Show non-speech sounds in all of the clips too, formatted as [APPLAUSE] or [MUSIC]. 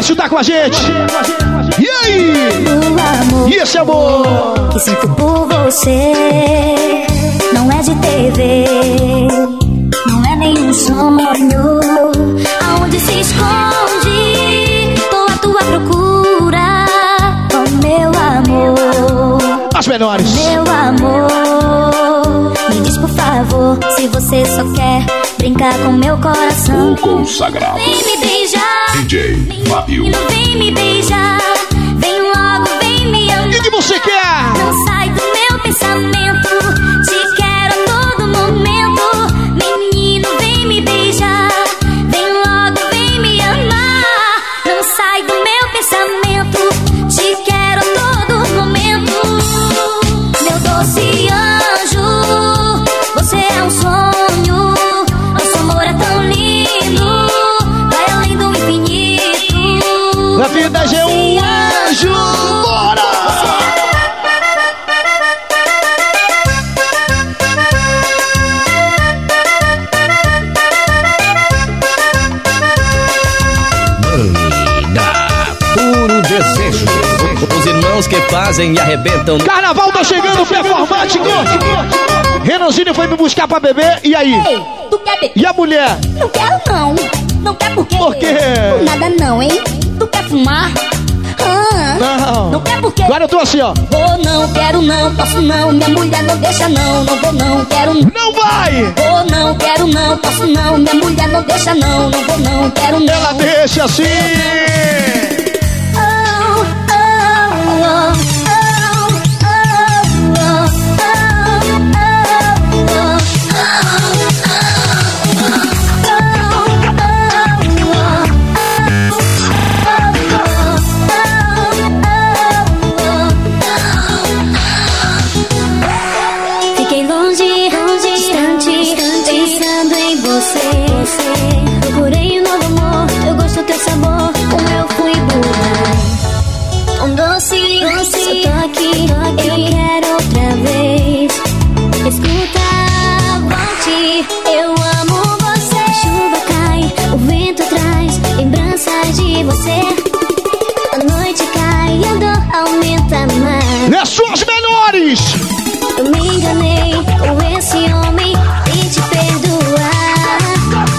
Maurício tá com a gente. E aí? E esse amor? que sinto por você não é de TV, não é nenhum sonho. Aonde se esconde? Tô à tua procura, oh meu amor. As menores. Meu amor, me diz por favor se você só quer brincar com meu coração. Consagrado. Vem me beijar, DJ Fábio. menino, vem me beijar. Vem logo, vem me amar. O que você quer? Não sai do meu pensamento. Fazem e arrebentam. Carnaval tá chegando, performático. Renanzinho foi me buscar pra beber, e aí? Ei, tu quer beber? E a mulher? Não quero não. Não quer por quê? Por quê? Por nada não, hein? Tu quer fumar? Ah, Não. Não quer por quê? Agora eu tô assim, ó. Vou não, quero não, posso não. Minha mulher não deixa não. Não vou não, quero não. Não vai! Vou não, quero não, posso não. Minha mulher não deixa não. Não vou não, quero não. Ela deixa assim. Oh, oh, oh, você. A noite cai e a dor aumenta mais. É suas menores! Eu me enganei com esse homem e te perdoar.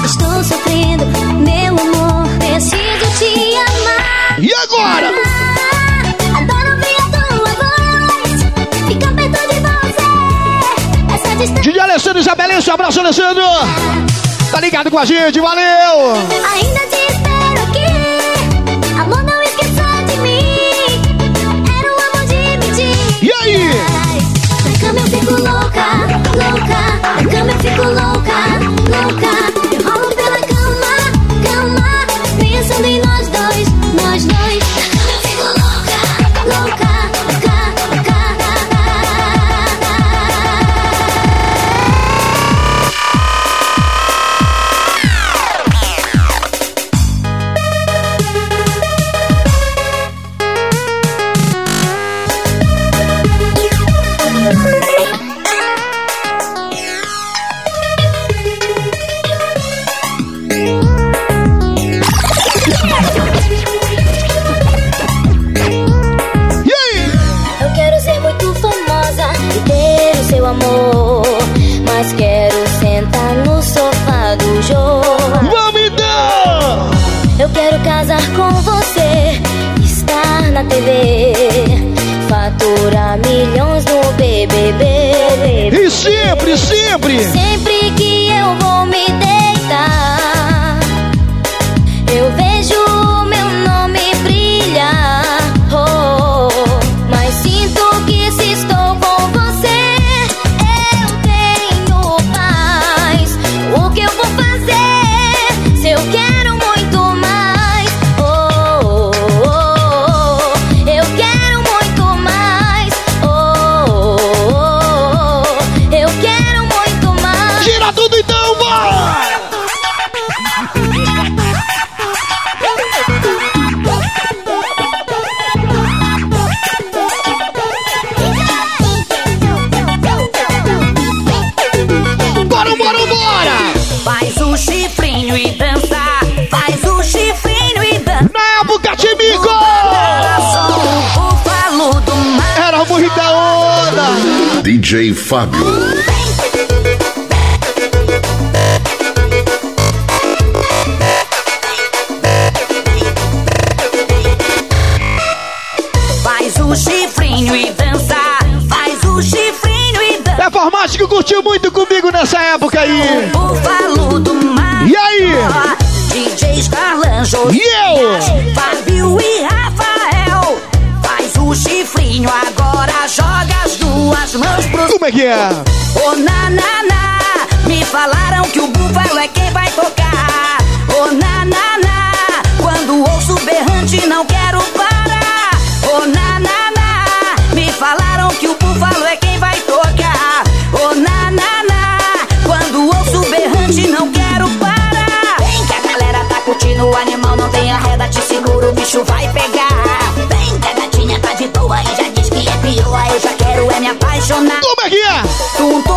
Estou sofrendo, meu amor, preciso te amar. E agora? Adoro ouvir a tua voz, ficar perto de você. Essa distância DJ Alessandro Isabelense, um abraço, Alessandro! Tá ligado com a gente, valeu! ainda te Na cama eu fico louca, louca. Na cama eu fico louca. Thank you. DJ Fábio. Faz o chifrinho e dança. Faz o chifrinho e dança. Performático curtiu muito comigo nessa época aí. Búfalo do mar. E aí? DJ Carlanjo. E eu? Fábio e Rafael. Faz o chifrinho agora. Joga as duas mãos Como é que é? Ô nanana, me falaram que o búfalo é quem vai tocar. Ô nanana, quando ouço berrante não quero parar. Ô nanana, me falaram que o búfalo é quem vai tocar. Ô nanana, quando ouço berrante não quero parar. Vem que a galera tá curtindo o animal, não tem arreda, te seguro, o bicho vai pegar. Vem que a gatinha tá de boa e já diz que é pior, eu já quero é me apaixonar. Como é que é? Tum, tum, tum,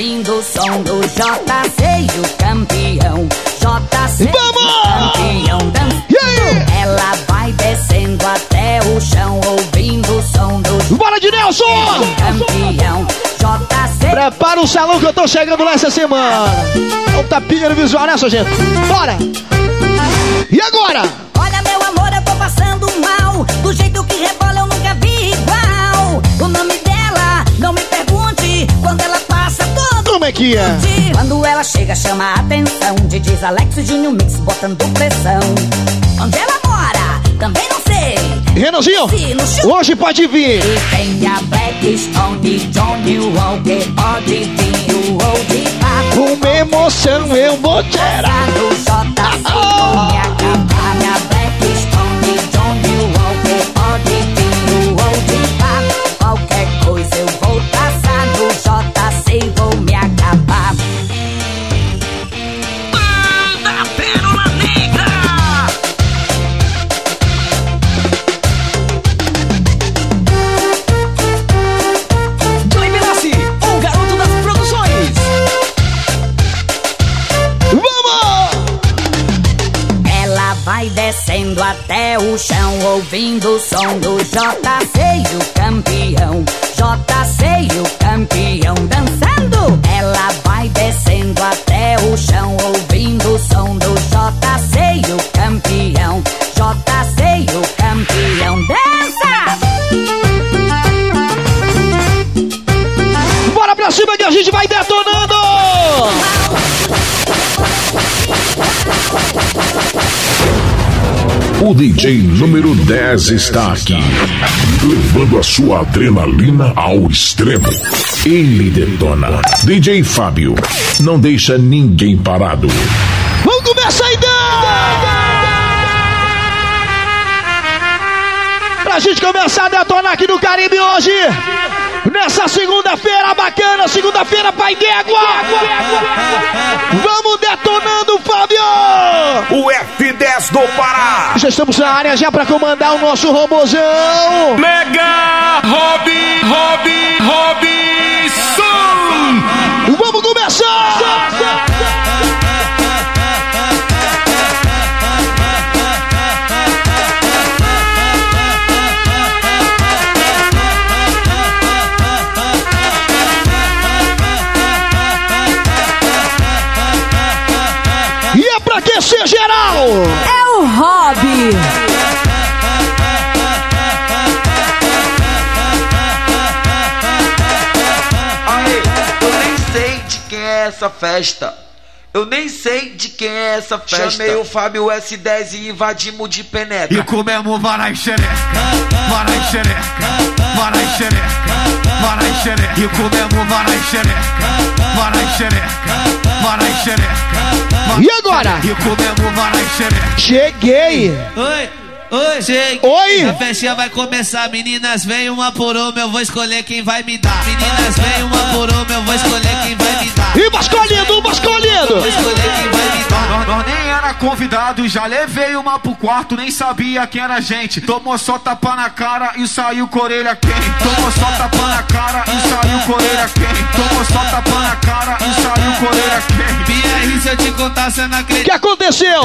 ouvindo o som do JC e o campeão. JC Vamos! campeão dançando. Ela vai descendo até o chão, ouvindo o som do Bora de Nelson! campeão. JC Prepara o salão que eu tô chegando lá essa semana. É um tapinha no visual nessa, gente. Bora! E agora? Quando ela chega, chama a atenção. De diz Alex e Junior Mix, botando pressão. Onde ela mora, também não sei. Renanzinho, hoje pode vir. E tem a Blackstone, Johnny Walker, pode vir o Old. Uma emoção eu vou tirar. Passado JC, O DJ número 10 está aqui, levando a sua adrenalina ao extremo. Ele detona. DJ Fábio, não deixa ninguém parado. Vamos começar então! Pra gente começar a detonar aqui no Caribe hoje, nessa segunda-feira bacana, segunda-feira Pai d'Égua! Vamos detonando, Fábio! O F10 do Pará. Já estamos na área já pra comandar o nosso robozão! Mega Hobby, Hobby, Robson. Vamos começar! Aquecer geral! É o hobby! Aê, eu nem sei de quem é essa festa. Eu nem sei de quem é essa festa. Chamei o Fábio S10 e invadimos de penetra. E comemos varai xereca, varai xereca, varai xereca, varai xereca. E comemos varai xereca, varai xereca, varai xereca. E agora? Xereca. Cheguei! Oi, Oi, cheguei. Oi. A festinha vai começar, meninas, vem uma por uma, eu vou escolher quem vai me dar. Meninas, vem uma por uma, eu vou escolher quem vai me dar. E masculino, Vou masculino. escolher quem vai me dar. Era convidado, já levei uma pro quarto, nem sabia quem era a gente. Tomou só tapa na cara e saiu com a orelha quente. Tomou só tapa na cara e saiu com a orelha quente. Tomou só tapa na cara e saiu com a orelha quente. BR, se eu te contar, você não O que acredita. aconteceu?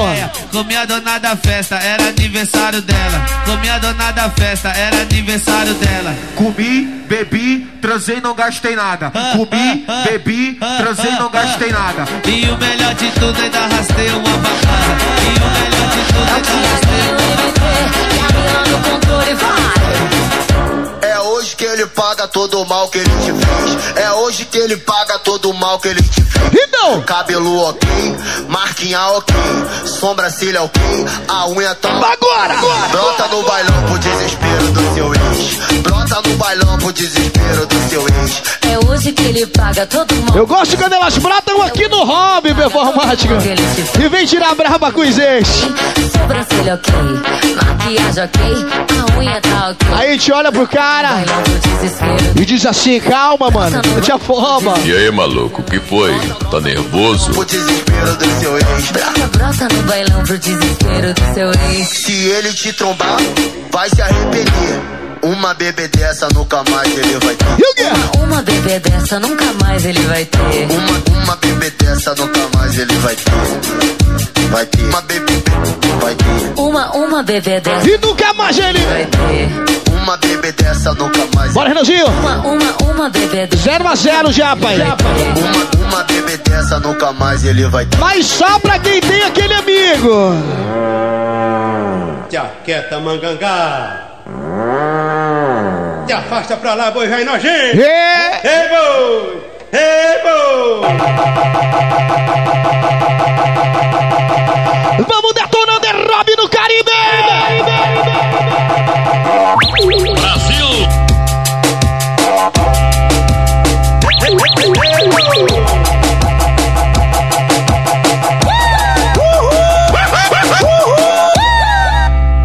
Comi a dona da festa, era aniversário dela. Comi a dona da festa, era aniversário dela. Comi, bebi, transei, não gastei nada. Comi, bebi, transei, não gastei nada. E o melhor de tudo ainda arrastei uma bacana. É hoje que ele paga todo o mal que ele te fez. É hoje que ele paga todo o mal que ele te fez. Então, Cabelo ok, marquinha ok, sobrancelha ok, a unha tá. agora. Brota no bailão pro desespero do seu ex. Brota no bailão pro desespero do seu ex. Hoje que ele paga todo mundo. Eu gosto quando elas brotam aqui no hobby performática. E vem tirar a braba com os ex. Sobrancelha ok, maquiagem ok, a unha tá ok. Aí a gente olha pro cara e diz assim: calma, mano, não te afoba. E aí, maluco, o que foi? Tá nervoso? Pro desespero do seu ex. Brota, brota no bailão pro desespero do seu ex. Se ele te trombar, vai se arrepender. Uma bebê dessa nunca mais ele vai ter. E o quê? Uma bebê dessa nunca mais ele vai ter. Uma, uma bebê dessa nunca mais ele vai ter. Vai ter. Uma bebê vai ter. Uma, uma bebê dessa E nunca mais ele. vai ter. Uma bebê dessa nunca mais. Bora, Renanzinho. Uma, uma, uma bebê dessa. 0 a 0 já, pai. Uma, uma bebê dessa nunca mais ele vai ter. Mas só pra quem tem aquele amigo. Jaqueta mangangá. Te afasta pra lá, boi velho nojento. É. Ei, boi! Ei, boi! Vamos detonando é Rob no Caribe.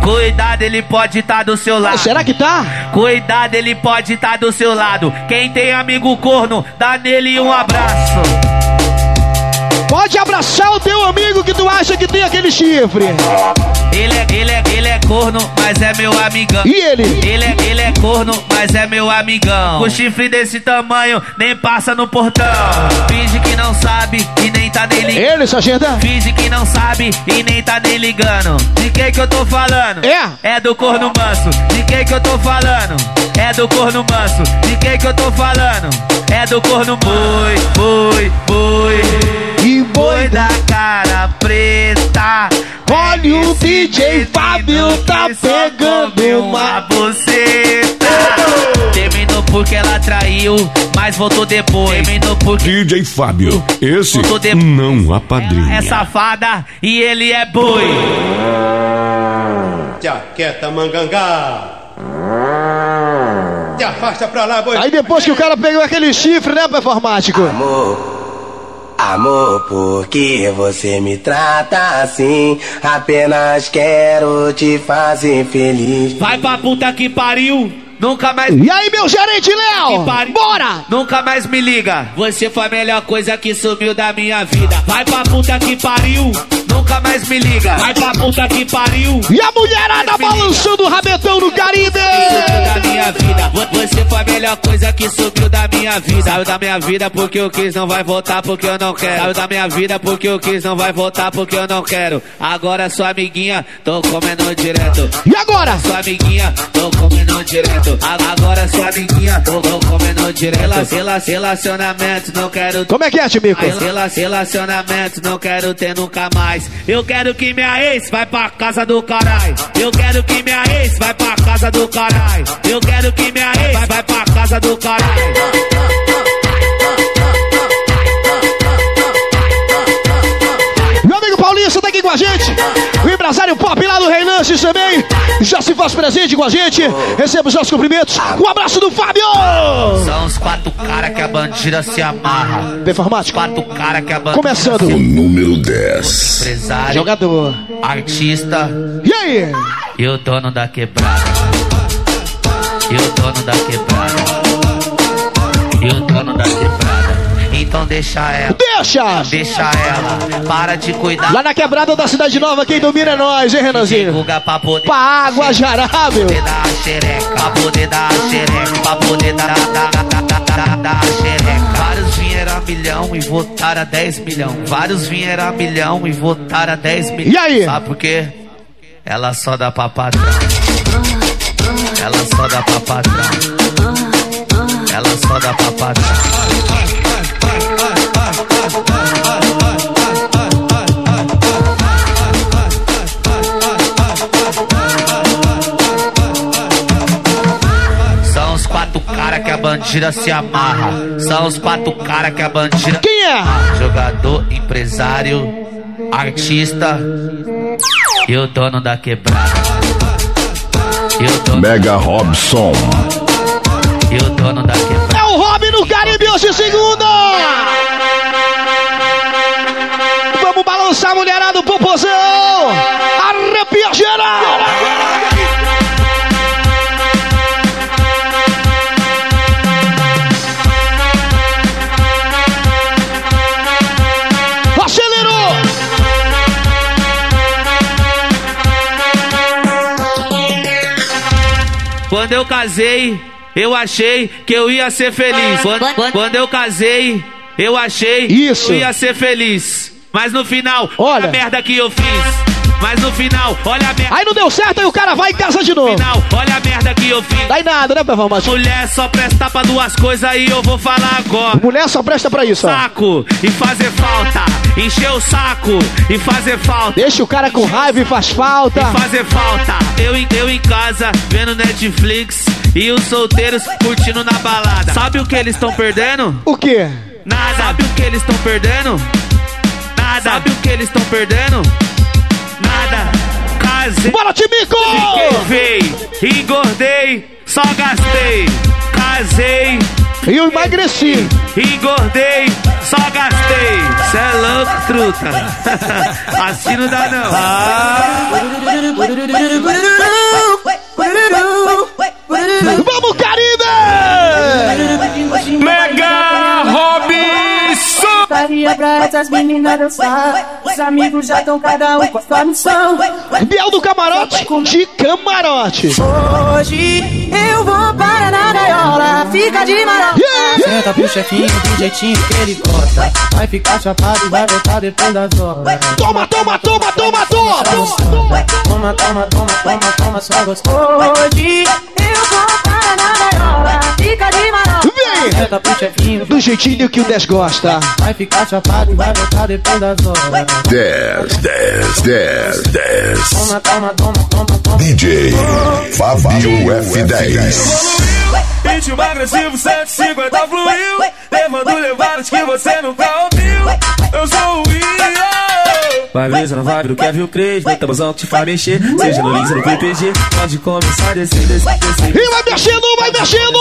Cuidado, ele pode estar do seu lado. Será que tá? Cuidado, ele pode estar do seu lado. Quem tem amigo corno, dá nele um abraço. Pode abraçar o teu amigo que tu acha que tem aquele chifre. Ele é, ele é, ele é corno, mas é meu amigão. E ele? Ele é, ele é corno, mas é meu amigão. Com chifre desse tamanho, nem passa no portão. Finge que não sabe e nem tá nem ligando. Ele, sargento. Finge que não sabe e nem tá nem ligando. De quem que eu tô falando? É. É do corno manso. De quem que eu tô falando? É do corno manso. De quem que eu tô falando? É do corno boi, boi, boi. E Boi da cara preta. Olha o DJ Fábio tá pegando uma. buceta. Terminou porque ela traiu, mas voltou depois. Terminou porque DJ Fábio, esse não Ela apadrinha. é safada e ele é boi. Jaqueta mangangá. Te afasta pra lá, boi Aí depois que o cara pegou aquele chifre, né, performático? Amor, amor, por que você me trata assim? Apenas quero te fazer feliz. Vai pra puta que pariu. Nunca mais. E aí, meu gerente Léo? Bora! Nunca mais me liga. Você foi a melhor coisa que sumiu da minha vida. Vai pra puta que pariu. Nunca mais me liga. Vai pra puta que pariu. E a mulherada balançando o rabetão no Caribe! Da minha vida. Vo- Você foi a melhor coisa que sumiu da minha vida. Saiu da minha vida porque eu quis, não vai voltar porque eu não quero. Saiu da minha vida porque eu quis, não vai voltar porque eu não quero. Agora sua amiguinha, tô comendo direto. E agora? Sua amiguinha, tô comendo direto. Agora sua amiguinha, tô, tô comendo direto. Rela- rela- Relacionamento, não quero Como é que é, Timico? Rela- Relacionamento, não quero ter nunca mais. Eu quero que minha ex vai pra casa do caralho. Eu quero que minha ex vai pra casa do caralho. Eu quero que minha ex vai, pra casa do caralho. Meu amigo Paulista tá aqui com a gente. O empresário pop lá do Reinantes também. Já se faz presente com a gente. Receba os nossos cumprimentos. Um abraço do Fábio! São os quatro caras que a bandida se amarra. Performático. Quatro caras que a bandida Começando. O número 10. empresário, Jogador. artista E aí? E o dono da quebrada. E o dono da quebrada. E o dono da quebrada. Então deixa ela. Deixa! Deixa ela. Para de cuidar. Lá na quebrada da Cidade Nova, quem domina é nós, hein, Renanzinho? Divulga pra poder. Pra água jará, meu. poder dar a xereca, pra poder dar a xereca, pra poder dar, xereca. Vários vieram a milhão e votaram a 10 milhão. Vários vieram a milhão e votaram a 10 milhão. E aí? Sabe por quê? Ela só dá pra patrão. Ela só dá pra patrão. Ela só dá pra patrão. Bandida se amarra. São os quatro cara que a bandida. Quem é? Jogador, empresário, artista e o dono da quebrada. E o dono, Mega Robson. e o dono da quebrada. É o Robin no Caribe hoje, segunda! Casei, eu achei que eu ia ser feliz. Quando, quando- eu casei, eu achei Isso. que eu ia ser feliz. Mas no final, Olha. a merda que eu fiz. Mas no final, olha a merda. Aí não deu certo, aí o cara vai em casa de novo. No final, olha a merda que eu fiz. Dá em nada, né, performance? Mulher só presta pra duas coisas e eu vou falar agora. Mulher só presta pra isso, ó. Saco e fazer falta. Encher o saco e fazer falta. Deixa o cara com raiva e faz falta. fazer falta. Eu, eu em casa, vendo Netflix e os solteiros curtindo na balada. Sabe o que eles estão perdendo? O quê? Nada. Sabe o que eles estão perdendo? Nada. Sabe o que eles estão perdendo? Nada. Casei. Bora, Timico! Fiquei feio, engordei, só gastei. Casei, E eu emagreci. engordei, só gastei. Cê é louco, truta. [LAUGHS] assim não dá não. Vamos, Pra essas meninas dançar. Os amigos já estão cada um com a sua missão. Biel do camarote de camarote. Hoje eu vou para na gaiola. Fica de marola. Yeah! Senta pro chefinho do jeitinho que ele gosta. Vai ficar chapado e vai voltar depois das horas. Toma, toma, toma, toma, toma! Toma, toma, toma, toma, toma, só gostoso. Hoje eu vou para na gaiola. Fica de marola. Chefinho Do jeitinho que o 10 gosta. Vai ficar chapado e vai voltar depois das horas. 10, 10, 10, 10. Toma, toma, toma, toma, toma. DJ Fabio F10. Ritmo agressivo 150 fluiu Levando levadas que você nunca ouviu Eu sou o Will Vai brisa na vibe do Kevin Cres, vai tabuzão que te faz mexer. Seja no Lins ou no PPG, pode começar a descer, descer, descer. E vai mexendo, vai mexendo!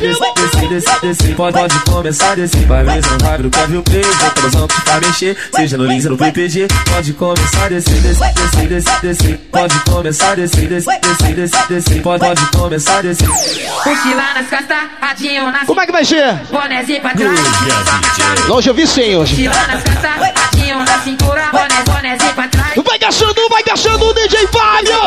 Descer, descer, descer, descer. Pode, pode começar descer. Vai brisa na vibe do Kevin Cres, vai tabuzão que te faz mexer. Seja no Lins ou no PPG, pode começar a descer, descer, descer, descer, descer. Pode começar a descer, descer, descer, descer, descer. Pode, pode começar a descer. Mochila nas costas, radinho na Como é que vai ser? bonézinho pra trás. Hoje eu vi sim hoje. Mochila nas costas, radinho na cintura, boné, bonézinho pra trás. Vai gastando, vai gastando o DJ Fábio!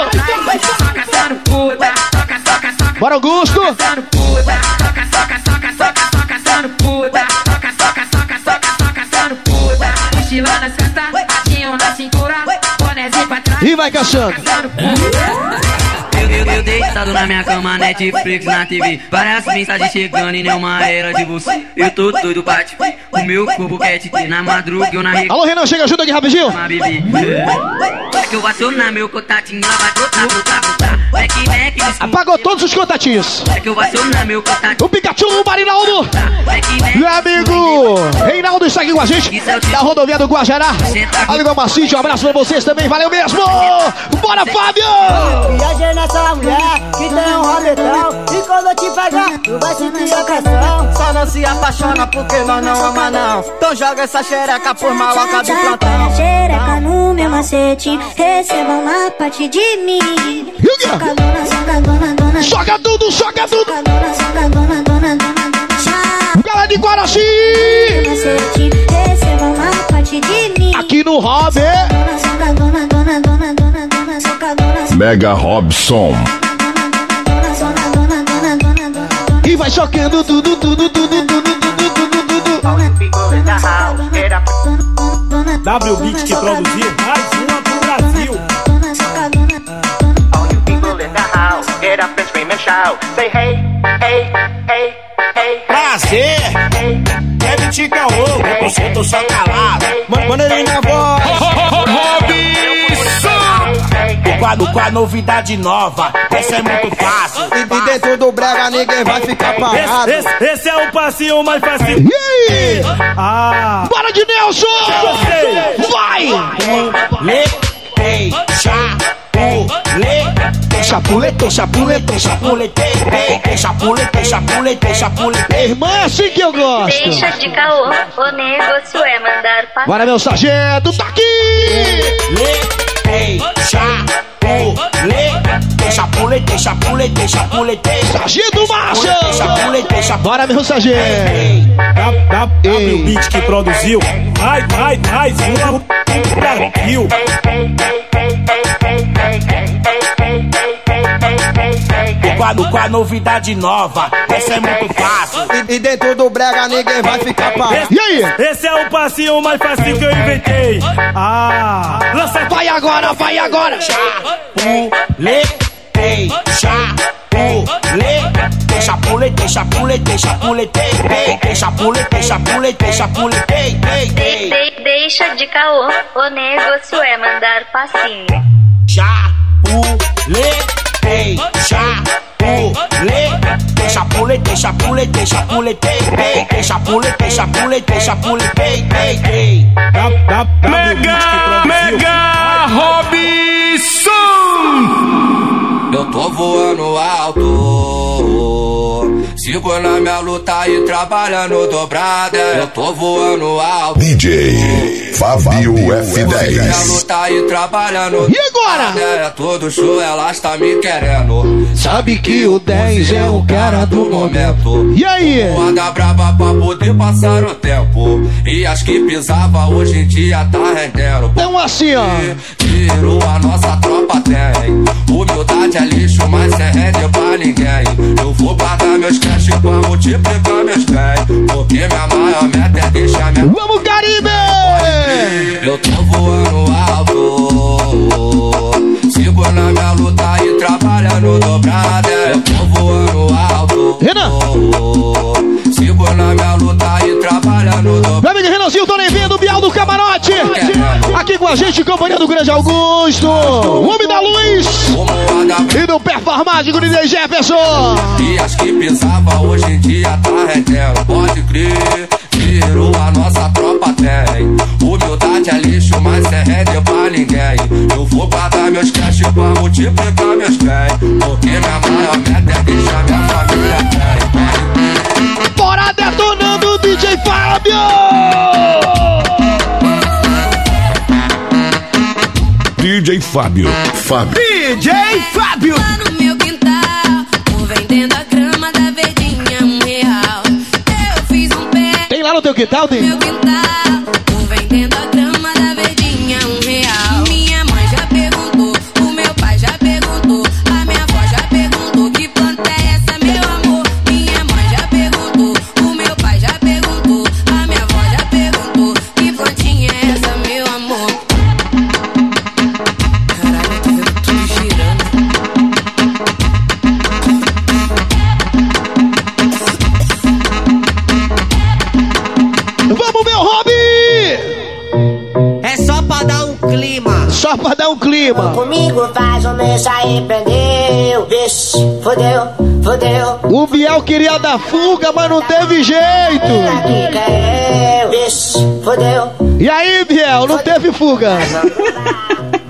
Só caçando puta, toca, toca, toca, Bora, Augusto! caçando puta, toca, toca, toca, toca, só caçando puta, toca, toca, toca, toca, só caçando puta. Mochila nas costas, radinho na cintura, bonézinho pra trás. E vai caçando. Caçando puta. Eu, eu, eu deitado na minha cama, Netflix na TV. Várias mensagens chegando e nenhuma era de você. Eu tô doido pra te ver. O meu corpo quer te ter na madruga, eu na Alô, Renan, chega, ajuda aqui rapidinho. Uma. É que eu vou acionar meu contatinho, ela vai brotar, brotar, brotar. Apagou todos os contatinhos. É. O Pikachu, o Marinaldo. Meu amigo Reinaldo está aqui com a gente, da rodovia do Guajará. Amigo Macite, um abraço pra vocês também, valeu mesmo! Bora, Fábio! Viajei nessa mulher que tem um rabetão E quando eu te pegar, tu vai sentir a pressão Só não se apaixona porque nós não ama não Então joga essa xereca por maloca do plantão Xereca no meu macete, receba uma parte de mim. Soca tudo, soca tudo. Galera de Guaraci! Aqui no dona, Mega Robson. E vai chocando tudo, tudo, tudo, tudo, tudo, tudo, tudo, tudo. W Beat que produziu mais get up and scream and shout. Say hey, hey, hey, hey. Prazer! Deve te caô, eu sinto só calado. Maneirinho na voz. Com a, com a novidade nova, essa é muito fácil. E dentro do brega ninguém vai ficar parado. Esse, esse, esse é o passinho mais fácil. E aí? Ah! Bora de Nelson! Vai! Le, o. Chapulete, chapulete, chapulete, ei, chapulete, chapulete, chapulete. Irmã, é assim que eu gosto. Deixa de caô, o negócio é mandar pra Bora, meu sargento, tá aqui! O. Chapulete, chapulete, chapulete. Sargento Marcha! Chapulete, chapulete. Bora, meu sargento! Da, W Beat que produziu mais, mais, mais uma pro Brasil. Com a, com a novidade nova, essa é muito fácil. E, e dentro do brega ninguém vai ficar parado. E aí? Esse é o passinho mais fácil que eu inventei. Ah, lança Vai agora, vai agora! Chapulete, chapulete, chapulete, chapulete, chapulete, ei, chapulete, chapulete, chapulete, ei, ei, ei. De- deixa de caô, o negócio é mandar passinho. Chapulete, chapulete, chapulete, chapulete, chapulete, ei, chapulete, chapulete, chapulete, ei, ei, ei. Mega, mega Robson! Eu tô voando alto. Sigo na minha luta e trabalhando dobrada. Eu tô voando alto. DJ Fábio Minha F10. luta e trabalhando E agora? É todo show, elas tá me querendo. Sabe que o 10 é o cara do momento. E aí? Anda brava pra poder passar o tempo. E as que pisava hoje em dia tá rendendo. Então assim, ó. Tiro a nossa tropa tem. Humildade é lixo, mas cê rende pra ninguém. Eu vou guardar meus cash pra multiplicar meus bens. Porque minha maior meta é deixar minha. Vamos, Caribe! Eu tô voando alto. Sigo na minha luta e trabalhando dobrada. Eu tô voando alto. Renan! Sigo na minha luta amigo Renanzinho, tô nem vendo, Bial do Camarote! Aqui com a gente, companhia do Grande Augusto! O Homem da Luz! E do performático DJ Jefferson! E as que pisava hoje em dia tá rendendo. Pode crer, tiro a nossa tropa tem. Humildade é lixo, mas cê rende pra ninguém. Eu vou guardar meus cash pra multiplicar meus bens. Porque minha maior é DJ Fábio. Fábio. DJ Fábio! no meu quintal, tô vendendo a grama da verdinha um real. Eu fiz um pé Tem lá no teu quintal, no tem? meu quintal, aí prendeu. Vixe, fodeu, fodeu. O Biel queria dar fuga, mas não teve jeito. Aqui caiu. Vixe, fodeu. E aí, Biel, não teve fuga?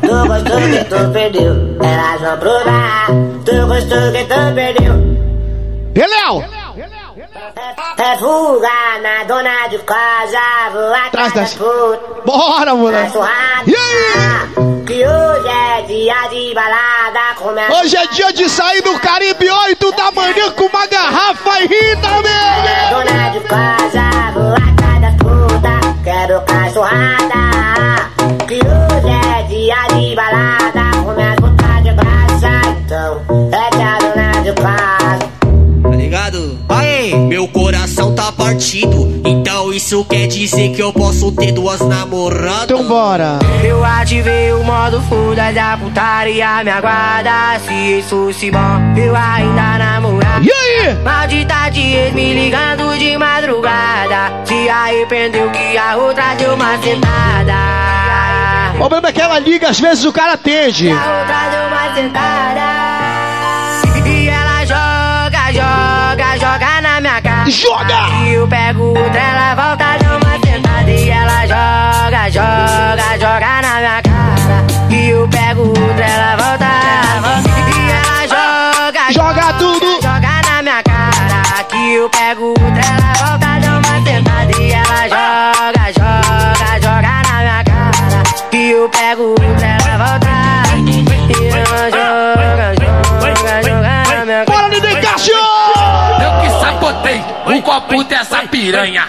Tu gostou que tu perdeu. Elas vão provar. Tu gostou que tu perdeu. E Léo? É fuga na dona de casa. Vou atrás das putas. Bora, moleque. Na surrada. É dia de balada. Começa Hoje é dia de sair do Caribe 8 da manhã com uma garrafa e rir também. Dona de casa, vou atrás das putas, quero cachorrada. Que hoje é dia de balada, come as putas de graça. Então, é que a dona de casa. Tá ligado? Aê, meu coração tá partido. Isso quer dizer que eu posso ter duas namoradas. Então bora. Eu ativei o modo fuda da putaria, me aguarda. Se isso se bom, eu ainda namorar. E aí? Maldita me ligando de madrugada. Se arrependeu que a outra deu uma sentada. O problema é que ela liga, às vezes o cara atende. A outra deu uma sentada. E ela joga, joga, joga na. Joga! E eu pego outra, ela volta, dá uma sentada. E ela joga, joga, joga na minha cara. E eu pego outra, ela volta. E ela joga, Joga tudo. joga na minha cara. Que eu pego outra, ela volta, dá uma sentada. E ela joga, joga, joga na minha cara. Que eu pego outra, ela volta. E ela joga, joga, joga na minha cara. Bora, Nidem Cássio! Eu que sabotei o copo dessa piranha.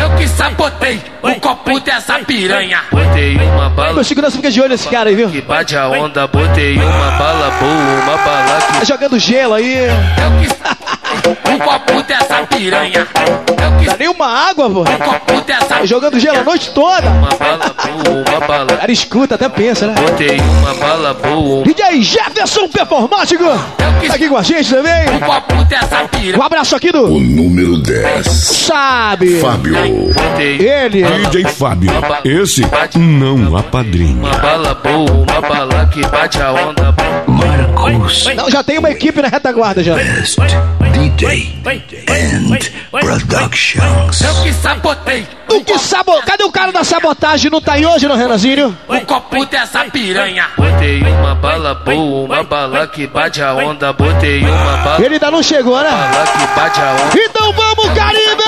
Eu que sabotei o copo dessa piranha. Botei uma bala Meu segurança fica de olho nesse cara aí, viu? que bate a onda, botei uma bala boa, uma bala que Tá jogando gelo aí. O copo dessa piranha. Dá nem uma água, pô. copo dessa Tá jogando gelo a noite toda. uma bala boa, uma O bala. cara escuta, até pensa, né? Botei uma bala boa, DJ Jefferson Performático. Tá aqui com a gente também. O copo dessa piranha. Um abraço aqui do. O número 10. Sabe. Fábio. Ele. DJ Fábio. Esse não apadrinha. uma bala boa, uma bala que bate a onda. Marcos. Não, já tem uma equipe na retaguarda já. DJ and Productions. Eu que sabotei O que sabo... Cadê o cara da sabotagem? Não tá aí hoje, não, Renanzinho? o copo dessa piranha. Botei uma bala boa, uma bala que bate a onda. Botei uma bala, Ele ainda não chegou, né? bala que bate a onda. Então vamos, Caribe!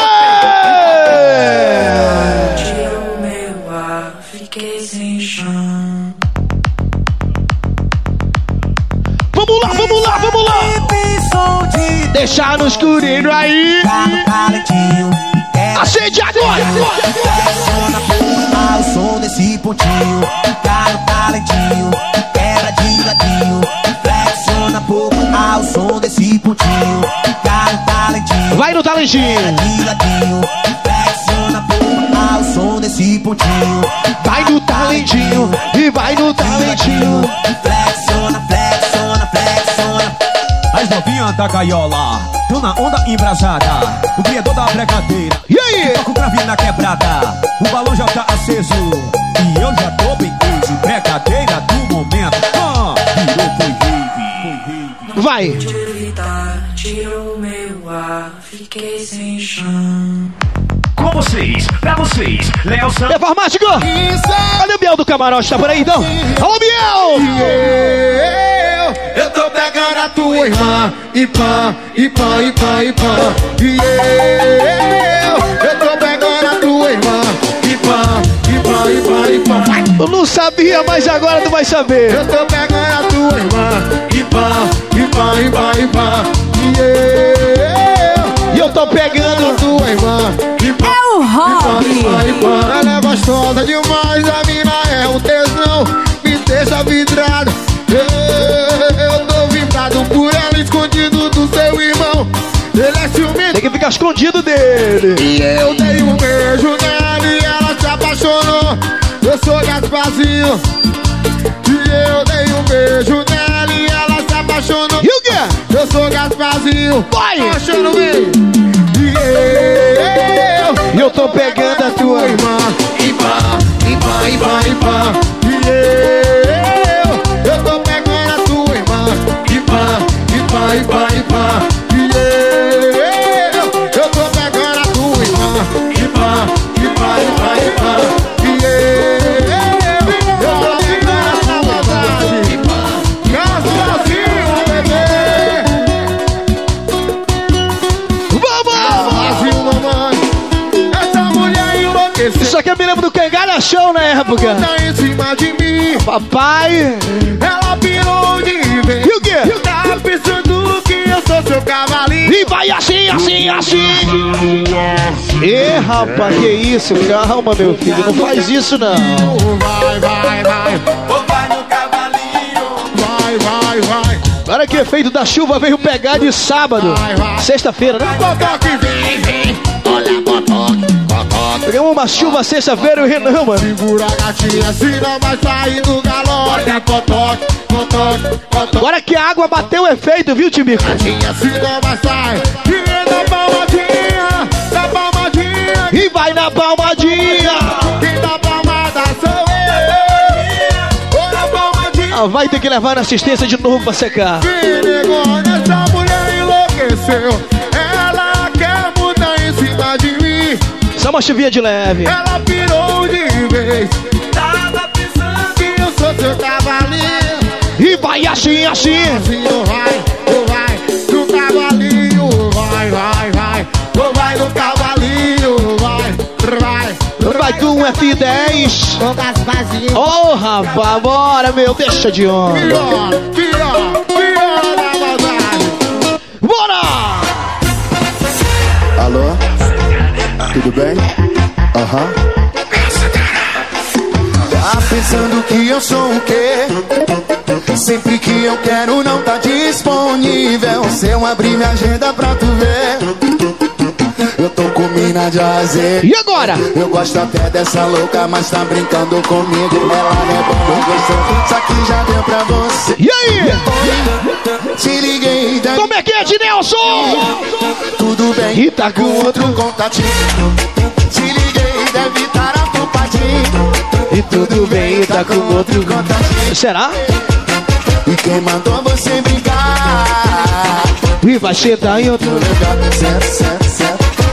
Deixar no escurinho aí! Acende agora! Ao som desse pontinho, tá no talentinho, quebra de ladinho, flexiona pouco ao som desse pontinho, tá no talentinho, Vai no talentinho! de ladinho, flexiona pouco ao som desse pontinho, Vai no talentinho! E vai no talentinho! flexiona. As novinhas da gaiola, tô na onda embrasada. O criador da bregadeira. E aí? Toco grave na quebrada. O balão já tá aceso. E eu já tô bem easy. Bregadeira do momento. Ah, virou foi rave. Vai! Tirou meu ar, fiquei sem chão. Com vocês, pra vocês, Léo Santos. Performático! Cadê o Biel do Camarote? Tá por aí então? Alô, Biel! Eu, eu tô pegando a tua irmã e pã, e pã, e pã, e pã. E eu, eu tô pegando a tua irmã e pã, e pã, e pã, e pã. Eu não sabia, mas agora tu vai saber. Eu tô pegando a tua irmã e pã, e pã, e pã, e pã. E eu, E eu tô pegando a tua irmã e pã, É o e Rob. e pã, e pã. Ela é gostosa demais, a mina é um tesão, me deixa vidrado. Ele é ciumento. Tem que ficar escondido dele. E eu dei um beijo nela e ela se apaixonou. Eu sou Gasparzinho. E eu dei um beijo nela e ela se apaixonou. E o quê? Eu sou Gasparzinho. Vai! Achando bem. E eu, eu tô pegando a tua irmã. e pá, e pá, na época. Tá em cima de mim. Papai. Ela pirou de vez. E o quê? Tá pensando que eu sou seu cavalinho. E vai assim, assim, assim. Ê, rapaz, que isso? Calma, meu filho. Não faz isso, não. Vai, vai, vai. Vai no cavalinho. Vai, vai, vai. Olha que efeito da chuva veio pegar de sábado. Sexta-feira, né? Botoque, vem, vem. Olha, botoque. Pegamos uma chuva sexta-feira e o Renan, mano. Segura a gatinha, se não vai sair do galope. Agora que a água bateu o efeito, viu, Timico? Gatinha, se não vai sair. Tira da palmadinha, da palmadinha. E vai na palmadinha. Quem dá palmada sou eu. Olha a palmadinha. Ah, vai ter que levar na assistência de novo pra secar. Que negócio, essa mulher enlouqueceu. Ela quer mudar em cima de mim. Só uma chuvinha de leve. Ela pirou de vez. Tava pensando que eu sou seu cavalinho. E vai assim, assim. Assim ou vai, ou vai no cavalinho. Vai, vai, vai. Ou vai no cavalinho. Vai, vai. Vai com um F10. Ô, Gasparzinho. Ô, rapaz, bora, meu. Deixa de onda. Pior, pior Tudo bem? Aham. Tá pensando que eu sou o quê? Sempre que eu quero não tá disponível. Se eu abrir minha agenda pra tu ver. Eu tô com mina de azeite. E agora? Eu gosto até dessa louca, mas tá brincando comigo. Ela é bom, gostou. Só que já deu pra você. E aí? Te liguei. Como é que é, Ednelson? Tudo bem. E tá com outro contatinho. Te liguei, deve estar ocupadinho. E tudo bem, tá com outro contatinho. Será? E quem mandou você brincar? E vai sentar em outro lugar.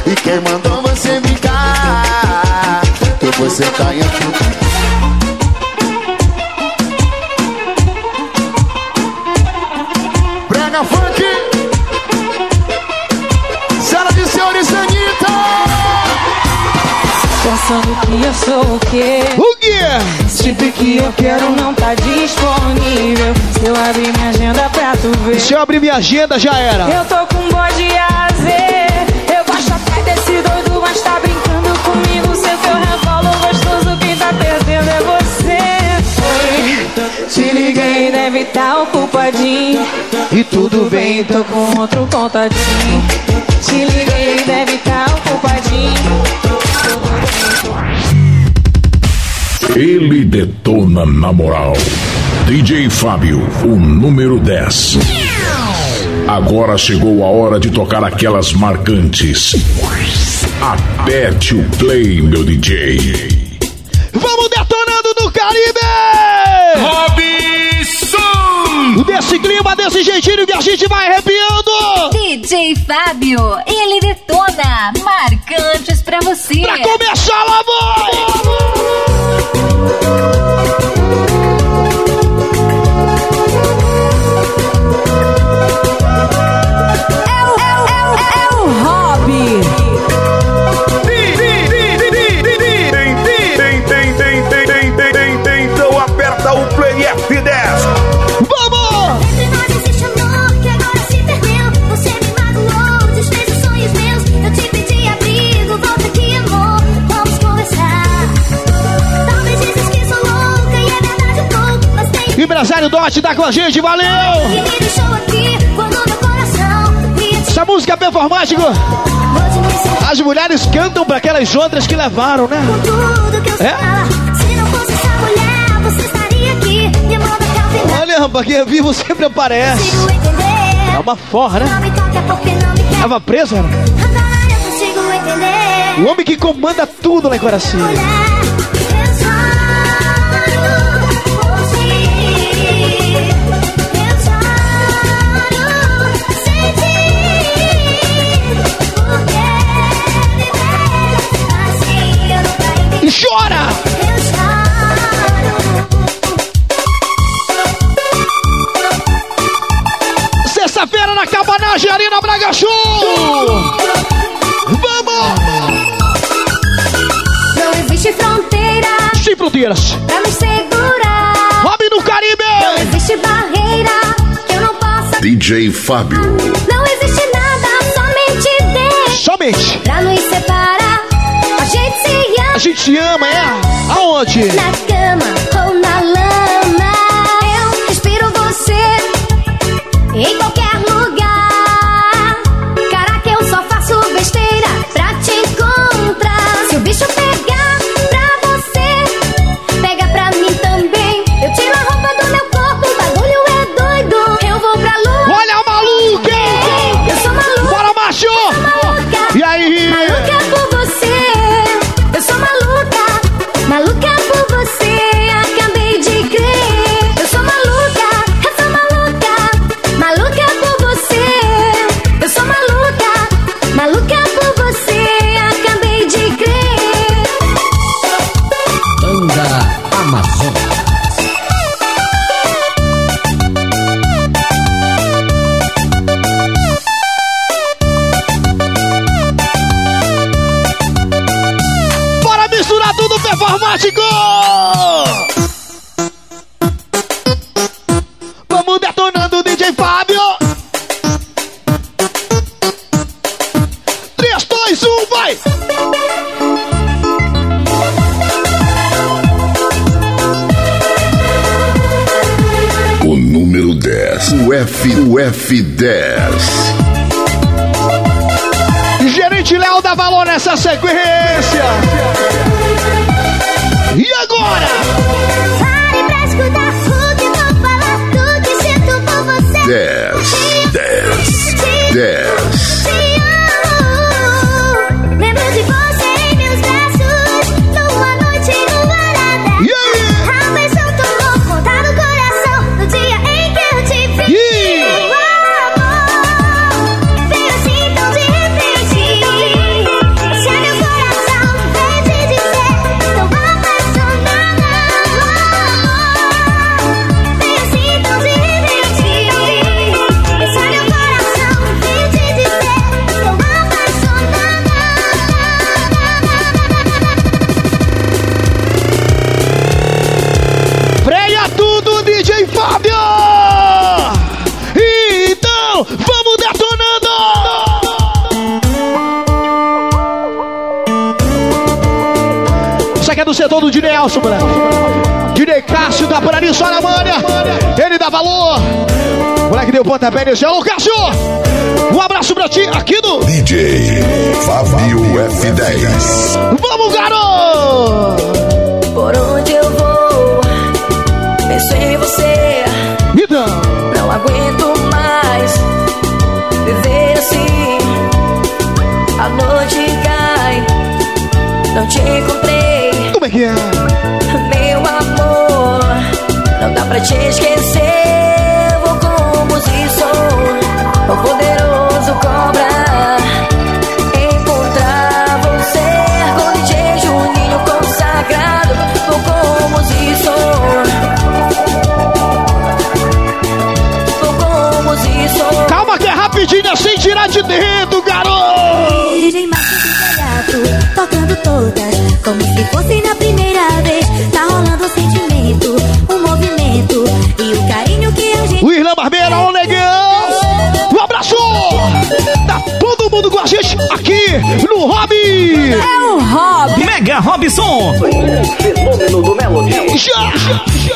E quem mandou você brincar? Que você tá em outro Pensando que eu sou o quê? O quê? Sempre que eu quero não tá disponível. Se eu abrir minha agenda pra tu ver. Se eu abrir minha agenda, já era. Eu tô com bode azer. Eu gosto até desse doido, mas tá brincando comigo. Seu teu revolo gostoso, quem tá perdendo é você. Oi, te liguei, deve tá ocupadinho. E tudo bem, Tô com outro contatinho. Te liguei, deve tá ocupadinho. Ele detona na moral. DJ Fábio, o número 10. Agora chegou a hora de tocar aquelas marcantes. Aperte o play, meu DJ. Vamos detonando no Caribe! Robson! Desse clima, desse jeitinho que a gente vai arrepiando! DJ Fábio, ele detona marcantes pra você. Pra começar, lá vai! É Dot tá com a gente, valeu! que coração Essa música é performático. As mulheres cantam pra aquelas outras que levaram, né? que É? Olha, rapaz, quem é vivo sempre aparece. É uma forra, né? Tava presa, né? O homem que comanda tudo lá em Coraci. E chora! Sexta-feira na Cabanagem Arena Braga Show! Vamos! Não existe solteiras. Pra me segurar. Robin no Caribe. Não existe barreira que eu não possa. DJ Fábio. Não existe nada, somente Deus. Somente. Pra nos separar, A gente ama, é? Aonde? Na cama F, o F10. Gerente Léo dá valor nessa sequência! E agora? Pare pra escutar tudo. Vou falar tudo que sinto por você. 10. 10. 10. Pontapé nesse. Alô, Cássio! Um abraço pra ti aqui no DJ Fábio F10. Vamos, garoto! Por onde eu vou, penso em você. Então, Não aguento mais viver assim. A noite cai, não te encontrei. Aqui no Hobby! É o Rob. Mega Robson. Fenômeno do Melody. Já!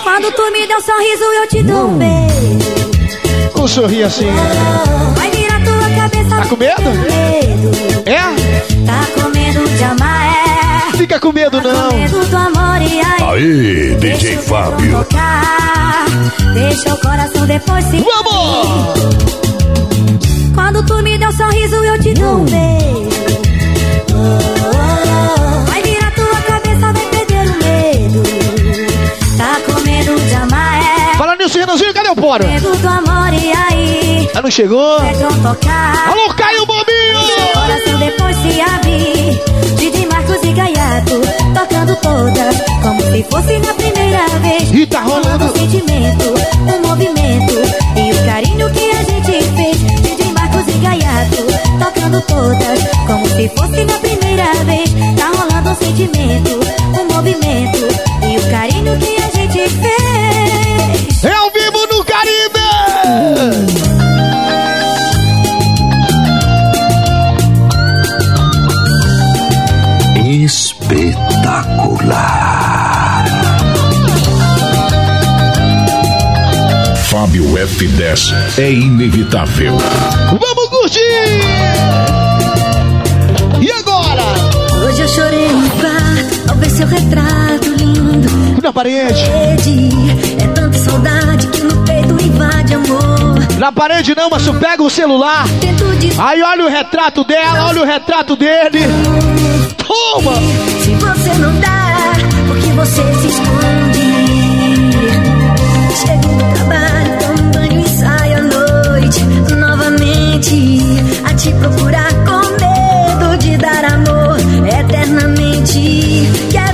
Quando tu me deu um sorriso, eu te dou um beijo. Um sorri assim. Vai virar tua cabeça. Tá com medo? medo. É? Tá com medo de amar, é. Fica com medo Com não. medo do amor e aí. Aí, DJ Fábio. Deixa o coração depois se. Vamos! Quando tu me deu um sorriso, eu te dou um beijo. Oh, oh, oh. Vai virar tua cabeça, vai perder o medo. Tá com medo de amar, é. Fala nisso, Renanzinho, cadê o Poro? Medo do amor e aí. Ah, não chegou? Tocar. Alô, Caio Bobinho! Coração depois se abrir. DJ Marcos e Gaiato, tocando todas, como se fosse na primeira vez. E tá rolando. Um sentimento, um movimento e o carinho que a gente fez. Gaiato, tocando todas, como se fosse na primeira vez. Tá rolando um sentimento, um movimento e o carinho que a gente fez. É ao vivo no Caribe! Espetacular. Fábio F10 é inevitável. E agora? Hoje eu chorei no bar ao ver seu retrato lindo. Na parede. É tanta saudade que no peito invade amor. Na parede não, mas tu pega o celular. Aí olha o retrato dela, olha o retrato dele. Toma! Se você não dá, porque você se esconde. Chego no trabalho, tomo banho e saio à noite. Novamente te procurar com medo de dar amor eternamente. Quero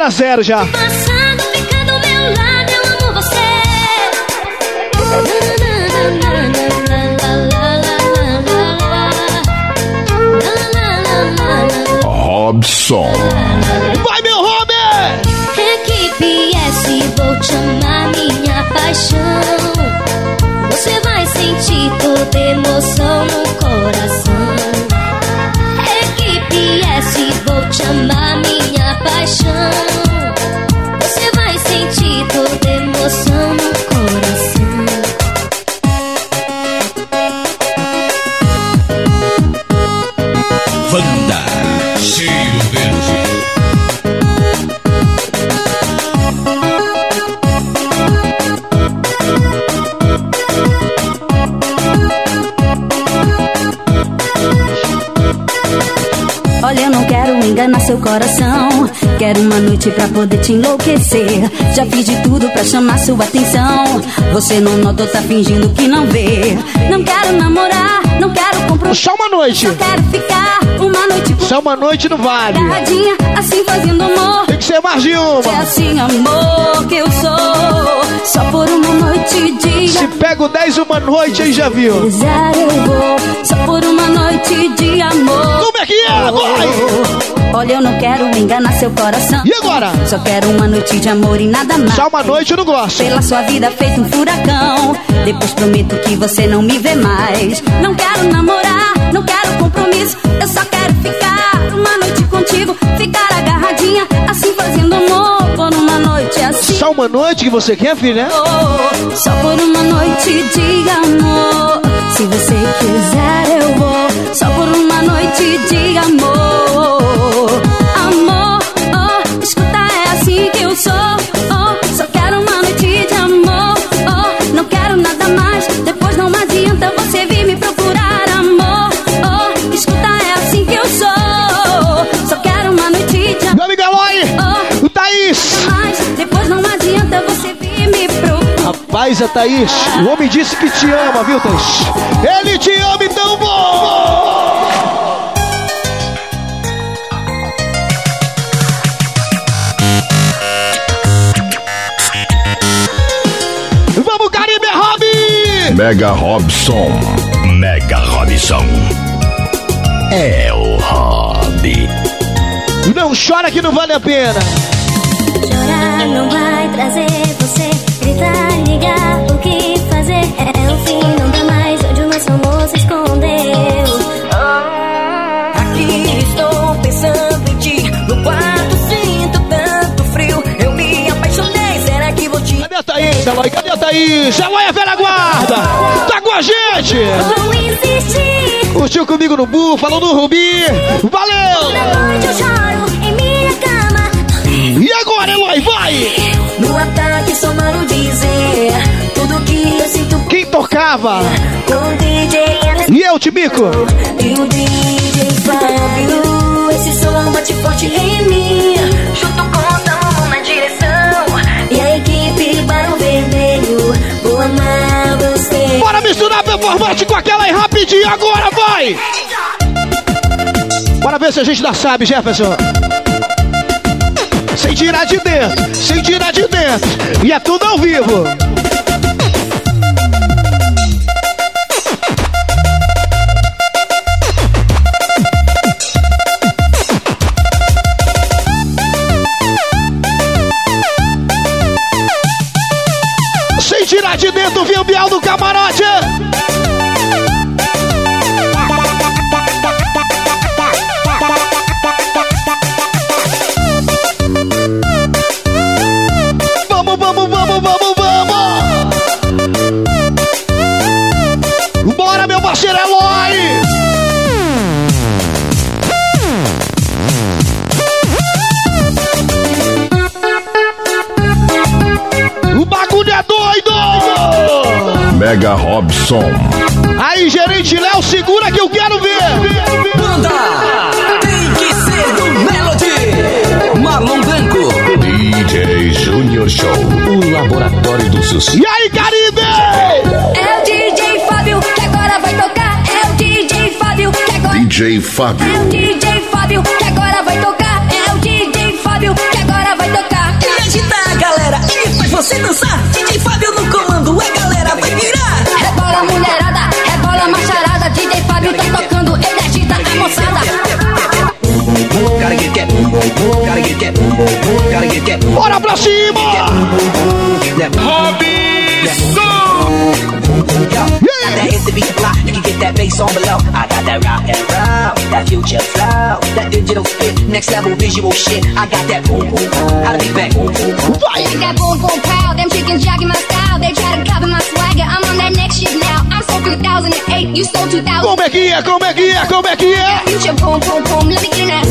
0 a 0 já. Passando, fica do meu lado, eu amo você. Robson. Vai, meu Robert! Equipe S, vou te amar, minha paixão. Você vai sentir toda emoção no coração. Equipe S, vou te amar, minha paixão. Enganar seu coração. Quero uma noite pra poder te enlouquecer. Já fiz de tudo pra chamar sua atenção. Você não notou, tá fingindo que não vê. Não quero namorar, não quero compromisso. Só uma noite. Só quero ficar uma noite com Só uma noite não vale. agarradinha, assim fazendo amor. Tem que ser mais de É uma. assim, amor, que eu sou. Só por uma noite e dia. Se pego 10 uma noite, aí já viu. quiser eu vou, só por uma noite de amor. É que é? Vai! Olha, eu não quero enganar seu coração. E agora? Só quero uma noite de amor e nada mais. Só uma noite eu não gosto. Pela sua vida feito um furacão. Depois prometo que você não me vê mais. Não quero namorar, não quero compromisso. Eu só quero ficar uma noite contigo. Ficar agarradinha, assim fazendo amor. Por uma noite assim. Só uma noite que você quer, filha? Oh, só por uma noite de amor. Se você quiser, eu vou. Só por uma noite de amor. Amor, oh, escuta, é assim que eu sou. Oh, só quero uma noite de amor. Oh, não quero nada mais. Depois não adianta você vir me procurar, amor. Oh, escuta, é assim que eu sou. Só quero uma noite de amor. Meu amigo Eloy, o Thaís. Mas depois não adianta você vir me procurar. Rapaz, a Thaís, o homem disse que te ama, viu, Thaís? Ele te ama, então Mega Robson. Mega Robson. É o Rob. Não chora que não vale a pena. Chorar não vai trazer você. Gritar, ligar, o que fazer? É o fim, não dá mais onde o nosso amor se esconder. Thaís. Alô, é velha guarda. Tá com a gente. Vou insistir. Curtiu comigo no Búfalo, no Rubi. Valeu. Toda noite eu choro em minha cama. E agora, Eloy, vai. No ataque só mano dizer tudo que eu sinto Quem tocava? com DJ E eu, Timico? e o DJ Fábio. Esse som bate forte em mim. Misturar performante com aquela aí rapidinho agora, vai! Bora ver se a gente ainda sabe, Jefferson. Sem tirar de dentro, sem tirar de dentro. E é tudo ao vivo. Tirar de dentro, viu o Biel do camarote. Mega Robson. Aí, gerente Léo, segura que eu quero ver! Banda tem que ser do Melody. Marlon Branco. DJ Junior Show. O laboratório do sucesso. E aí, Caribe? É o DJ Fábio que agora vai tocar. É o DJ Fábio que agora. DJ Fábio. É o DJ Fábio que agora vai that. Bora pra cima! Got that hit to beat the block, you can get that bass on below. I got that rock and roll, that future flow, that digital spit, next level visual shit. I got that boom boom, how to be back. I got boom boom pow, them chickens jogging my style. They try to copy my swagger. I'm on that next shit now. I'm so 2008, you so 2000. Como é que é? Como é que é? Como é que é? Future boom boom boom, let me get in that.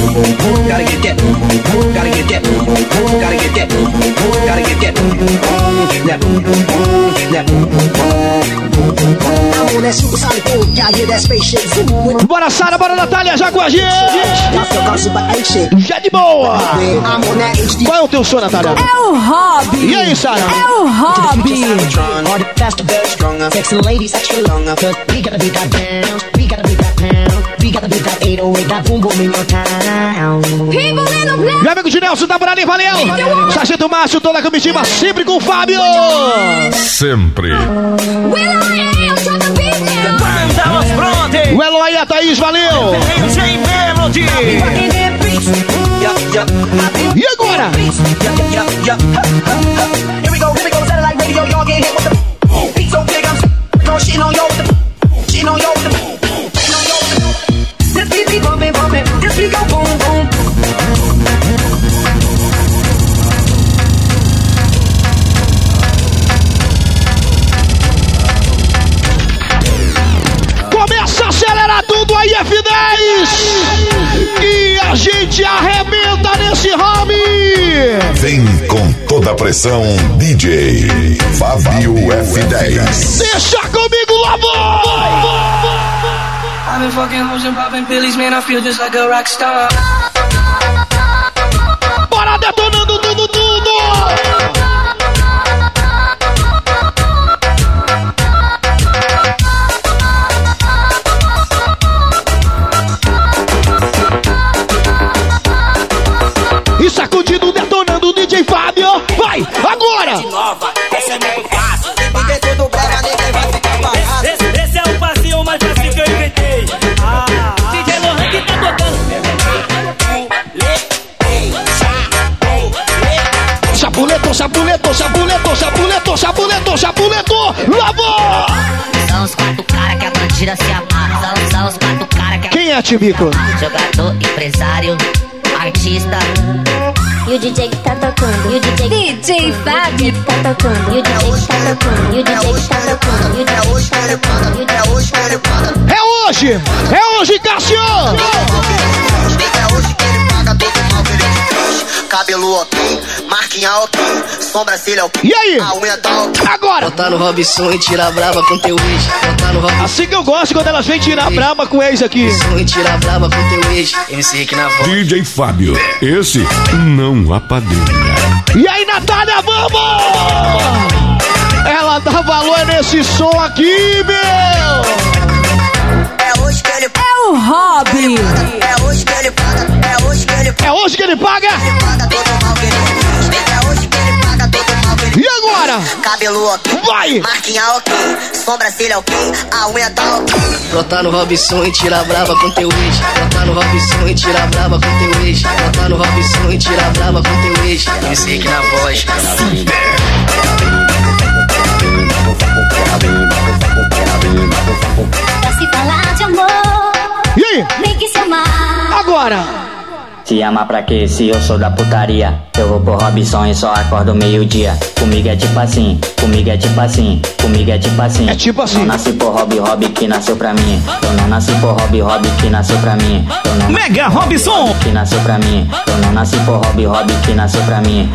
Gotta get that, gotta get that, gotta get that, gotta get that, that, that. I'm on that supersonic boom, y'all hear that spaceship zoom. Bora, Sara, bora, Natália, já com a gente! Já de boa! Qual é o teu som, Natália? É o hobby. E aí, Sara? É o hobby. Better, stronger. Sexy ladies extra longer. Cause we gotta beat that down. We gotta beat that pound. We gotta beat that 808, that boom boom in your town. Meu amigo de Nelson tá por ali, valeu! Sargento Márcio, toda a comitiva, sempre com o Fábio! Sempre. O Eloy e a Thaís, valeu! E agora? Começa a acelerar tudo aí, F10! E a gente arrebenta com toda a pressão, DJ Fábio F10. Deixa comigo, Lavô! I've been fucking and popping pillies, man. I feel just like a rock star. Que é, Tibico? Jogador, empresário, artista. E o DJ que tá tocando. E o DJ DJ Fábio tá tocando. E o DJ que tá tocando. E o DJ que tá tocando. E o DJ que tá tocando. E o DJ que tá tocando. É hoje! É hoje, Cássio! É hoje que ele paga todo mal. Cabelo ok, marquinha ok, sobrancelha ok. E aí? A unha tá ok. Agora! Botar no Robson e tirar brava com teu ex. Botar no Robson Assim que eu gosto quando elas vêm tirar braba com o ex aqui. e tirar brava com teu ex. MC Rick na voz. DJ Fábio, esse não apadrinha. E aí, Natália, vamos! Ela dá valor nesse som aqui, meu! É hoje que ele É o Hobby. É hoje que ele hoje que ele É hoje que ele paga? paga todo mal que ele fez. É hoje que ele paga todo mal que ele E agora? Cabelo ok, Vai! marquinha ok, sobrancelha ok, a unha tá ok. Brotar no Robson e tirar brava com teu ex. Brotar no Robson e tirar brava com teu ex. Brotar no Robson e tirar brava com teu ex. MC Rick na voz. Pra se falar de amor, E aí? tem que se amar. Agora! Se ama pra quê? Se eu sou da putaria Eu vou pro Robson e só acordo meio-dia Comigo é tipo assim, comigo é tipo assim Comigo é tipo assim É tipo assim Não nasci por Rob Rob que nasceu pra mim Eu não nasci por Rob Rob que nasceu pra mim Eu Mega Robson! que nasceu pra mim Eu não nasci por Rob Rob que nasceu pra mim!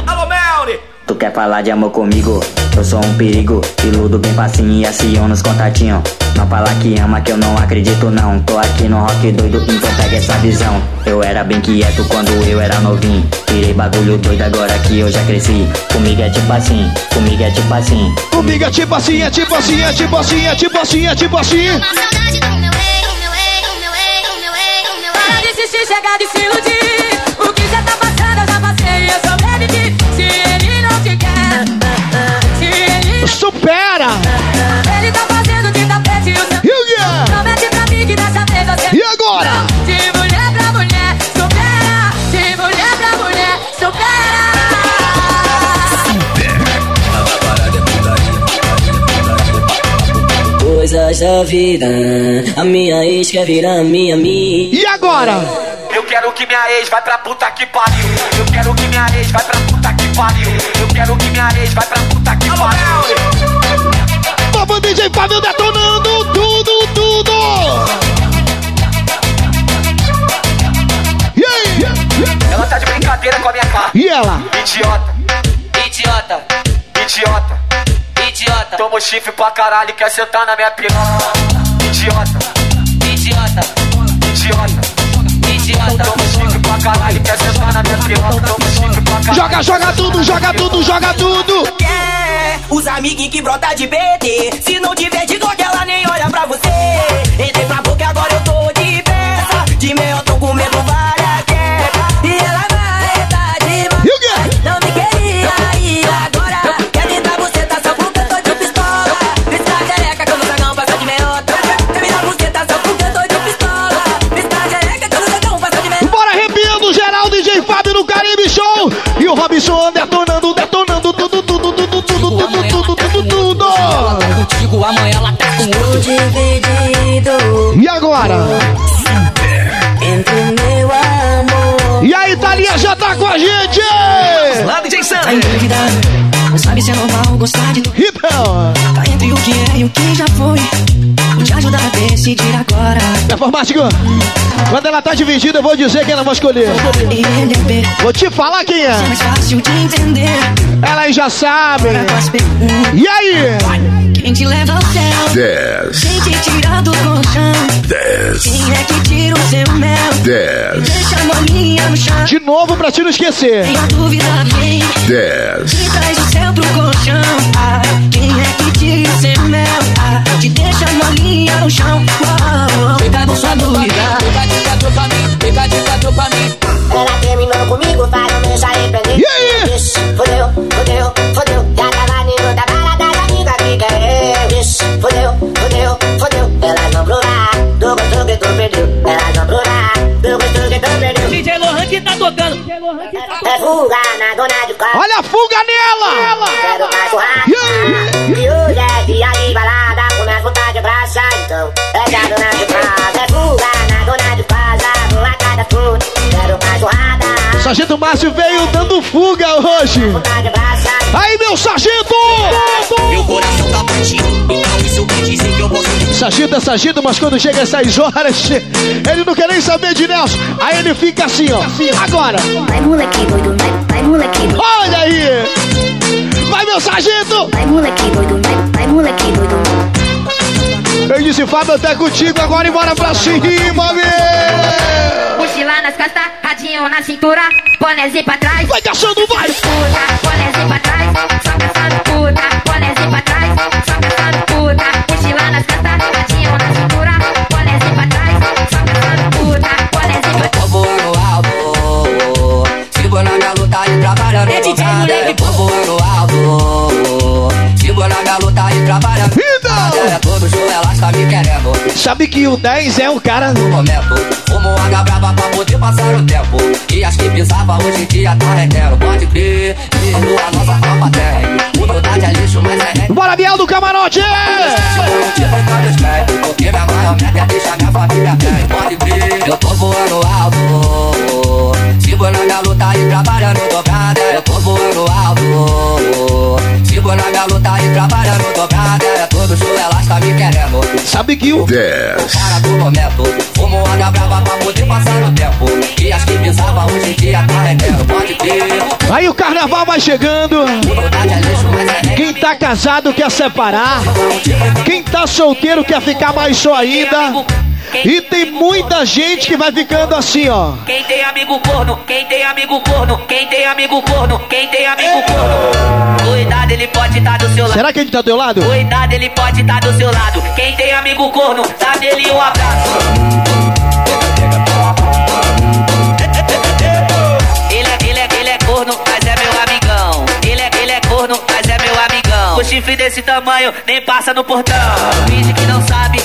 Tu quer falar de amor comigo? Eu sou um perigo, iludo bem facinho e aciono os contatinhos. Não fala que ama que eu não acredito não. Tô aqui no rock doido, então pega essa visão. Eu era bem quieto quando eu era novinho. Virei bagulho doido agora que eu já cresci. Comigo é tipo assim, comigo é tipo assim. Comigo é tipo assim, é tipo assim, é tipo assim, é tipo assim, é tipo assim. Uma saudade do meu ex, do meu agora? De mulher pra mulher, supera. De mulher pra mulher, supera. Coisas da vida. A minha ex quer virar minha amiga. E agora? Eu quero que minha ex vai pra puta que pariu. Eu quero que minha ex vai pra puta que pariu. Eu quero que minha ex vai pra puta que pariu. Vamos, DJ Fábio detonando com a minha cara. E ela? Idiota, Idiota, idiota. idiota, Toma chifre pra caralho e quer sentar na minha piroca. Idiota, idiota, idiota. idiota. Toma chifre pra caralho quer sentar na minha piroca. Toma chifre pra caralho. Joga, joga tudo, joga tudo, joga tudo! quer Os amiguinhos que brota de BT Se não tiver de Glock, ela nem olha pra você Dividido E agora? entre meu amor E a Itália já tá com a gente! Lá, DJ Sam! Tá em dúvida, não sabe se é normal gostar de tudo Tá entre o que é e o que já foi Vou te ajudar a decidir agora informático, quando ela tá dividida, eu vou dizer quem ela vai escolher. Vou te falar quem é é. Elas já sabem. E aí? Quem te leva ao céu? 10, Quem te tira do colchão? 10, Quem é que tira o seu mel? 10, Deixa a maninha no chão De novo pra te não esquecer. Tenho dúvida quem 10, Quem traz o céu pro colchão? Ah, quem é que tira o seu mel? Ah, te deixa a maninha no chão oh, oh. Fica com sua dúvida. Fica de quatro pra mim, fica de quatro pra mim. Ela terminou comigo, vai não deixa arrepender E aí? Ixi, fodeu, que tá tocando. É fuga na dona de casa Olha a fuga nela! Quero mais churrasco. E hoje é dia de balada Começa a vontade de graça Então. É a dona de casa. É fuga na dona de casa. Vou atrás da fruta Quero Essa sargento Márcio veio dando fuga hoje. Aí, meu sargento! Posso. Sargento é sargento, mas quando chega essas horas, ele não quer nem saber de Nelson. Aí ele fica assim, ó. Agora. Vai moleque doido, vai, vai moleque doido. Olha aí! Vai, meu sargento! Vai moleque doido, vai, vai moleque doido. Eu disse, Fábio, até contigo agora e bora pra cima, meu! Mochila nas costas, radinho na cintura, bonézinho pra trás. Vai caçando, vai! Bonézinho pra trás, radinho na voando alto, sigo na minha luta e trabalhando É DJ moleque. Tô voando alto, sigo na minha luta e trabalhando elas tá me querendo. Sabe que o 10 é um cara. No momento, fumo uma brava pra poder passar o tempo. E as que pisava hoje em dia tá retendo. Pode crer, mesmo a nossa alma tem. Humildade é lixo, mas é ré. Bora, Biel do camarote! Porque minha maior meta é deixar minha família bem. Pode crer, eu tô voando alto. Sigo na minha luta e trabalhando dobrada. Trabalhando dobrada. É todo show, elas tá me querendo. Sabe que o 10. Cara do momento, fumo uma brava pra poder passar o tempo. E as que pisava hoje em dia tá retendo. Pode crer. Aí o carnaval vai chegando. Quem tá casado quer separar. Quem tá solteiro quer ficar mais só ainda. E tem muita gente que vai ficando assim, ó. Quem tem amigo corno, quem tem amigo corno, quem tem amigo corno, quem tem amigo corno. Cuidado, ele pode estar do seu lado. Será que ele tá do teu lado? Cuidado, ele pode estar do seu lado. Quem tem amigo corno, dá dele um abraço. Ele é, ele é, ele é corno, mas é meu amigão. Ele é, ele é corno, mas é meu amigão. O chifre desse tamanho nem passa no portão. Finge que não sabe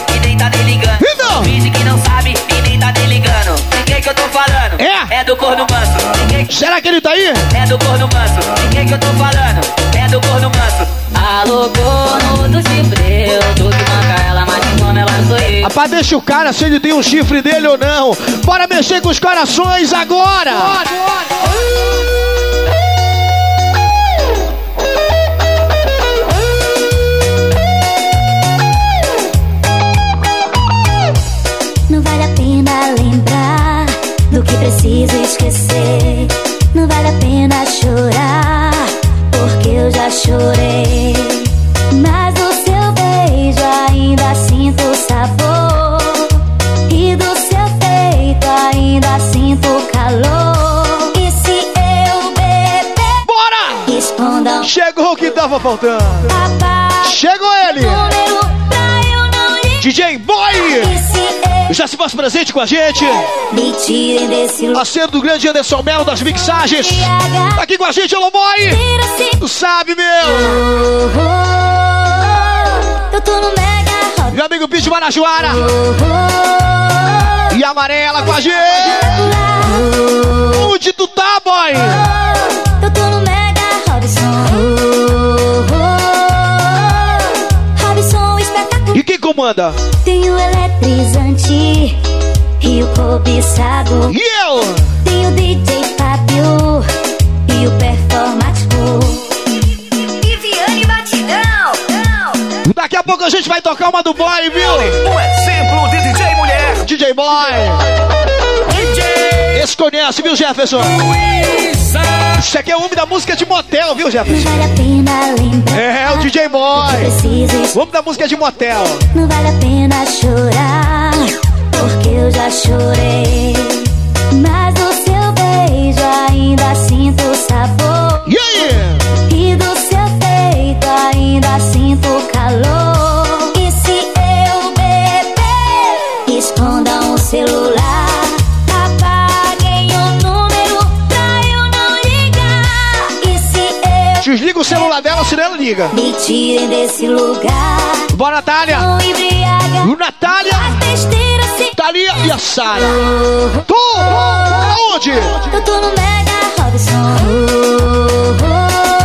que eu tô falando? É? É do corno manso. De que Será que ele tá aí? é do corno manso. De quem que eu tô falando? É do corno manso. Alô, corno do chifre, eu tô que manca ela, mas que nome ela sou eu. Rapaz, deixa o cara se ele tem um chifre dele ou não. Bora mexer com os corações agora! Preciso esquecer. Não vale a pena chorar, porque eu já chorei. Mas do seu beijo ainda sinto o sabor. E do seu peito ainda sinto o calor. E se eu beber, Bora! escondam Chegou o que tava faltando. Chegou ele! o. DJ Já se faz presente com a gente. Parceiro do grande Anderson Melo das mixagens. Tá aqui com a gente, alô boy! Sabe, meu! Oh, eu tô no mega. Meu amigo Pete Marajoara Oh, e Amarela com a gente. oh, Onde tu tá, boy? Espetacular. E quem comanda? Tem o eletrizante e o cobiçado. E eu? Tem o DJ Fábio e o performático. Viviane Batidão. Daqui a pouco a gente vai tocar uma do boy, viu? Um exemplo de DJ mulher. DJ Boy. Esse conhece, viu, Jefferson? Isso aqui é o homem da música de motel, viu, Não Jefferson? vale a pena lembrar. É, o DJ Boy. O homem da música de motel. Não vale a pena chorar, porque eu já chorei. Mas do seu beijo ainda sinto celular dela, senão ela liga. me tirem desse lugar. Bora, Natália. O Natália, Thalia e a Sara. Oh, Tu, aonde? Eu tô no Mega Robson. Oh, oh,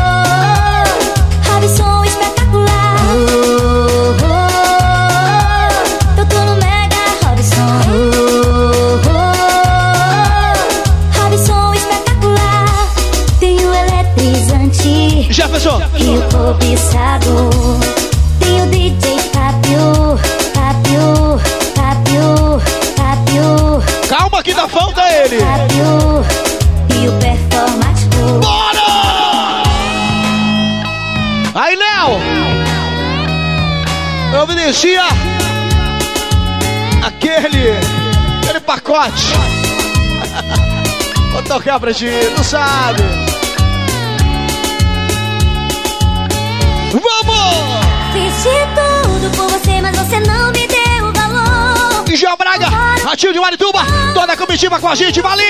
cobiçado. Tem o DJ Fábio, Fábio, Fábio, Fábio. Calma que dá falta ele. Fábio e o performático. Bora! Aí, Léo! Obnegia! Aquele, aquele pacote. [LAUGHS] Vou tocar pra ti, não sabe? De tudo por você, mas você não me deu valor. E João Braga, Ratinho de Marituba, toda a comitiva com a gente, valeu!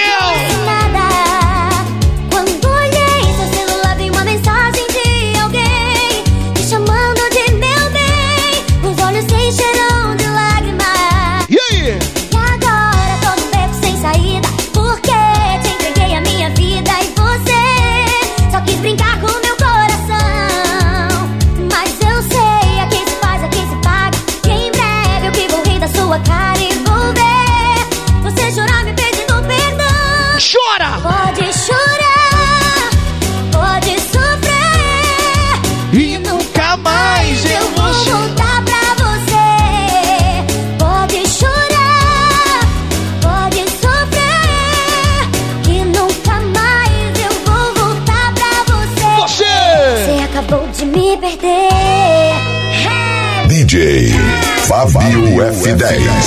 F10.